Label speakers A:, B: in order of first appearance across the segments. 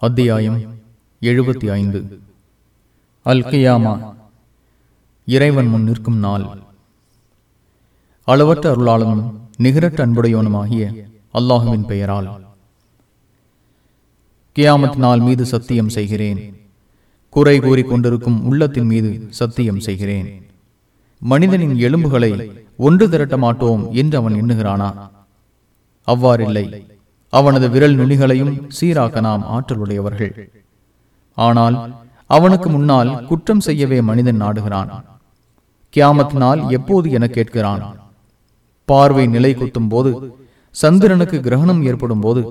A: அத்தியாயம் எழுபத்தி ஐந்து. அல் கியாமா இறைவன் முன் நிற்கும் நாள். அளவற்ற அருளாளனும் நிகரற்ற அன்புடையவனுமாகிய அல்லாஹுவின் பெயரால். கியாமத் நாள் மீது சத்தியம் செய்கிறேன். குறை கூறிக் கொண்டிருக்கும் உள்ளத்தின் மீது சத்தியம் செய்கிறேன். மனிதனின் எலும்புகளை ஒன்று திரட்ட மாட்டோம் என்று அவன் எண்ணுகிறானா? அவ்வாறில்லை. அவனது விரல் நுனிகளையும் சீராக நாம் ஆற்றலுடையவர்கள். ஆனால் அவனுக்கு முன்னால் குற்றம் செய்யவே மனிதன் நாடுகிறான். கியாமத் நாள் எப்போது என கேட்கிறான்? பார்வை நிலை குத்தும் போது சந்திரனுக்கு கிரகணம் ஏற்படும் போது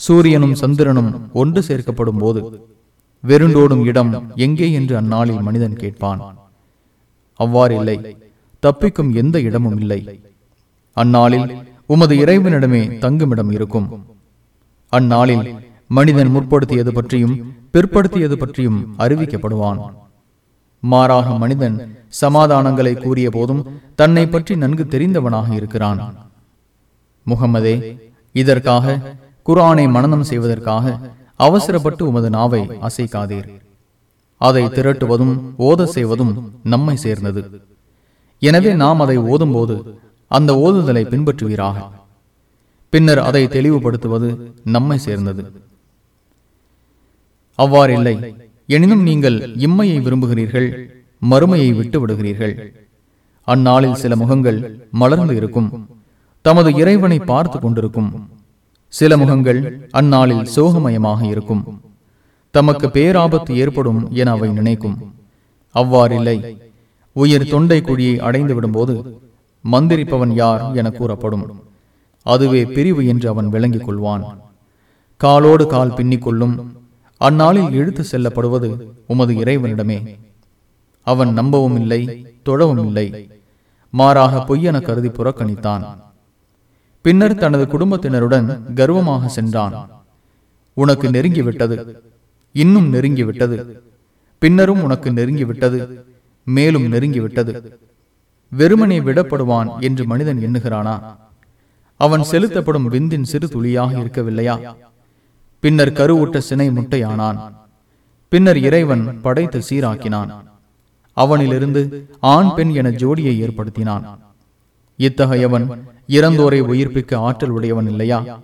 A: சூரியனும் சந்திரனும் ஒன்று சேர்க்கப்படும் போது வெருண்டோடும் இடம் எங்கே என்று அந்நாளில் மனிதன் கேட்பான். அவ்வாறில்லை தப்பிக்கும் எந்த இடமும் இல்லை. அந்நாளில் உமது இறைவனிடமே தங்குமிடம் இருக்கும். அந்நாளில் மனிதன் முற்படுத்தியது பற்றியும் பிற்படுத்தியது பற்றியும் அறிவிக்கப்படுவான். மாறாக மனிதன் சமாதானங்களை கூறிய போதும் தன்னை பற்றி நன்கு தெரிந்தவனாக இருக்கிறான். முகமதே இதற்காக குரானை மனநம் செய்வதற்காக அவசரப்பட்டு உமது நாவை அசைக்காதீர். அதை திரட்டுவதும் ஓத செய்வதும் நம்மை சேர்ந்தது. எனவே நாம் அதை ஓதும்போது அந்த ஓதுதலை பின்பற்றுவீராக. பின்னர் அதை தெளிவுபடுத்துவது நம்மை சேர்ந்தது. அவ்வாறில்லை எனினும் நீங்கள் இம்மையை விரும்புகிறீர்கள் மறுமையை விட்டு விடுகிறீர்கள் அந்நாளில் சில முகங்கள் மலர்ந்து இருக்கும். தமது இறைவனை பார்த்து கொண்டிருக்கும். சில முகங்கள் அந்நாளில் சோகமயமாக இருக்கும். தமக்கு பேராபத்து ஏற்படும் என அவை நினைக்கும். அவ்வாறில்லை உயிர் தொண்டை குழியை அடைந்து விடும்போது மந்திரிப்பவன் யார் என கூறப்படும். அதுவே பிரிவு என்று அவன் விளங்கிக் கொள்வான் காலோடு கால் பின்னிக் கொள்ளும் அந்நாளில் இழுத்து செல்லப்படுவது உமது இறைவனிடமே. அவன் நம்பவும் இல்லை தொழவும் இல்லை மாறாக பொய்யென கருதி புறக்கணித்தான். பின்னர் தனது குடும்பத்தினருடன் கர்வமாக சென்றான். உனக்கு நெருங்கிவிட்டது. இன்னும் நெருங்கிவிட்டது. பின்னரும் உனக்கு நெருங்கிவிட்டது. மேலும் நெருங்கிவிட்டது. வெறுமனே விடப்படுவான் என்று மனிதன் எண்ணுகிறானா? அவன் செலுத்தப்படும் விந்தின் சிறு துளியாக இருக்கவில்லையா? பின்னர் கருவுட்ட சினை முட்டையானான். பின்னர் இறைவன் படைத்து சீராக்கினான். அவனிலிருந்து ஆண் பெண் என ஜோடியை ஏற்படுத்தினான். இத்தகையவன் இறந்தோரை உயிர்ப்பிக்க ஆற்றல் உடையவன் இல்லையா?